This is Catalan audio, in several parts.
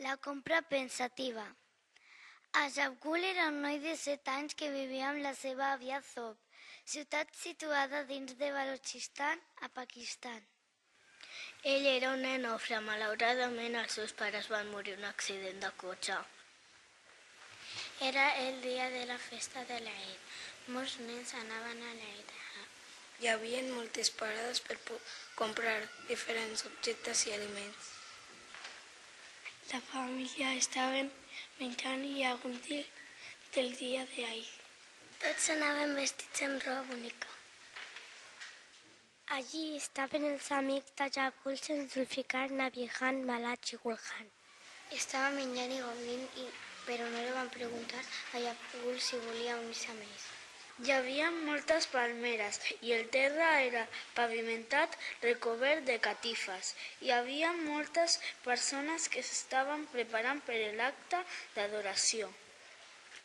La compra pensativa. Ajabgul era un noi de 7 anys que vivia amb la seva àvia Zob, ciutat situada dins de Balochistan, a Pakistan. Ell era un nen ofre. Malauradament, els seus pares van morir un accident de cotxe. Era el dia de la festa de l'Eid. Molts nens anaven a l'Eid. Hi havia moltes parades per comprar diferents objectes i aliments. La família estava menjant i gaudint del dia d'ahir. Tots anaven vestits amb roba bonica. Allí estaven els amics d'Ajabul sense Zulfikar, Nabihan, Malach i Gulhan. Estava menjant i gaudint, i, però no li van preguntar a Ajabul si volia unir-se amb ells. Hi havia moltes palmeres i el terra era pavimentat recobert de catifes. Hi havia moltes persones que s'estaven preparant per l'acte d'adoració.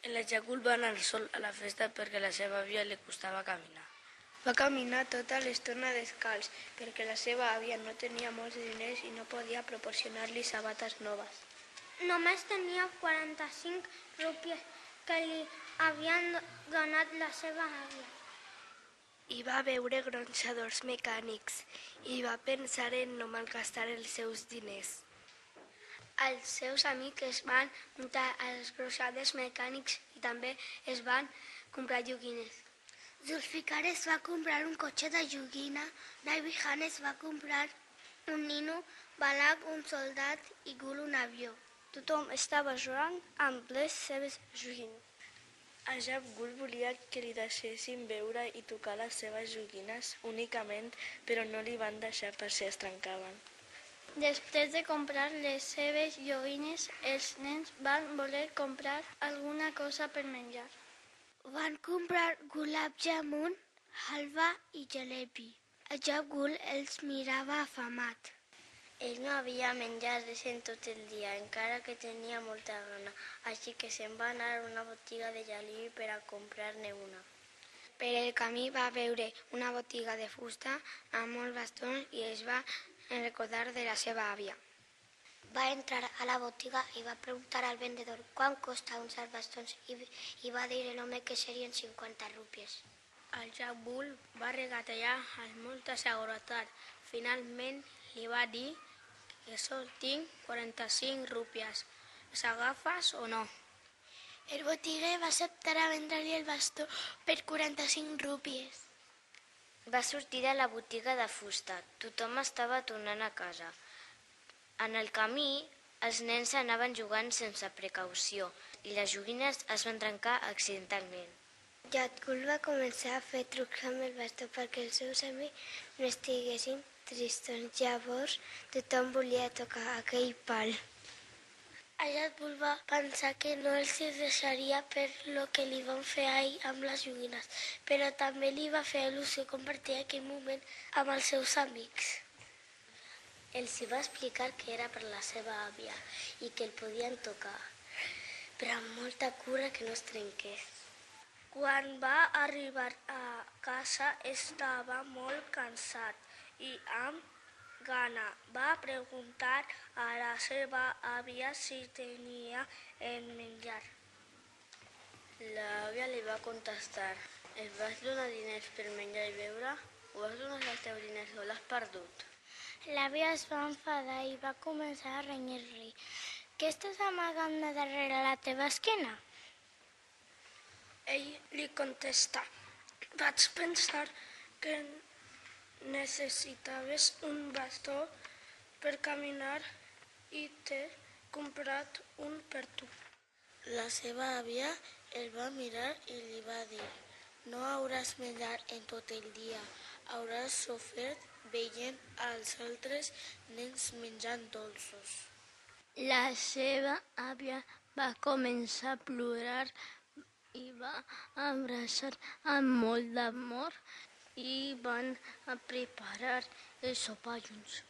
El Jacul va anar sol a la festa perquè la seva àvia li costava caminar. Va caminar tota l'estona descalç perquè la seva àvia no tenia molts diners i no podia proporcionar-li sabates noves. Només tenia 45 rúpies que li havien donat la seva àvia. I va veure gronxadors mecànics i va pensar en no malgastar els seus diners. Els seus amics es van muntar als gronxadors mecànics i també es van comprar joguines. Zulfikar es va comprar un cotxe de joguina, Nabi Khan es va comprar un nino, Balak un soldat i Gul un avió. Tothom estava jugant amb les seves joguines. Ajab Gul volia que li deixessin veure i tocar les seves joguines únicament, però no li van deixar per si es trencaven. Després de comprar les seves joguines, els nens van voler comprar alguna cosa per menjar. Van comprar gulab jamun, halva i jalebi. Ajab Gul els mirava afamat. Ell no havia menjat decent tot el dia, encara que tenia molta gana, així que se'n va anar a una botiga de jalebi per a comprar-ne una. Per el camí va veure una botiga de fusta amb molts bastons i es va recordar de la seva àvia. Va entrar a la botiga i va preguntar al vendedor quant costa uns bastons i, i va dir l'home que serien 50 rúpies. El Jabul va regatejar amb molta seguretat. Finalment li va dir que sol tinc 45 rúpies. Les agafes o no? El botiguer va acceptar a vendre-li el bastó per 45 rúpies. Va sortir de la botiga de fusta. Tothom estava tornant a casa. En el camí, els nens anaven jugant sense precaució i les joguines es van trencar accidentalment. Jadgul va començar a fer trucs amb el bastó perquè els seus amics no estiguessin tristons. Llavors, tothom volia tocar aquell pal. Ajadgul va pensar que no els deixaria per lo que li van fer ahir amb les joguines, però també li va fer il·lusió compartir aquell moment amb els seus amics. Els hi va explicar que era per la seva àvia i que el podien tocar, però amb molta cura que no es trenqués. Quan va arribar a casa estava molt cansat i amb gana. Va preguntar a la seva àvia si tenia el menjar. L'àvia li va contestar, et vas donar diners per menjar i beure o has donat els teus diners o l'has perdut? L'àvia es va enfadar i va començar a renyir-li. Què estàs amagant de darrere la teva esquena? Ell li contesta, vaig pensar que necessitaves un bastó per caminar i t'he comprat un per tu. La seva àvia el va mirar i li va dir no hauràs menjar en tot el dia, hauràs sofert veient als altres nens menjant dolços. La seva àvia va començar a plorar i va abraçar amb molt d'amor i van preparar el sopar junts.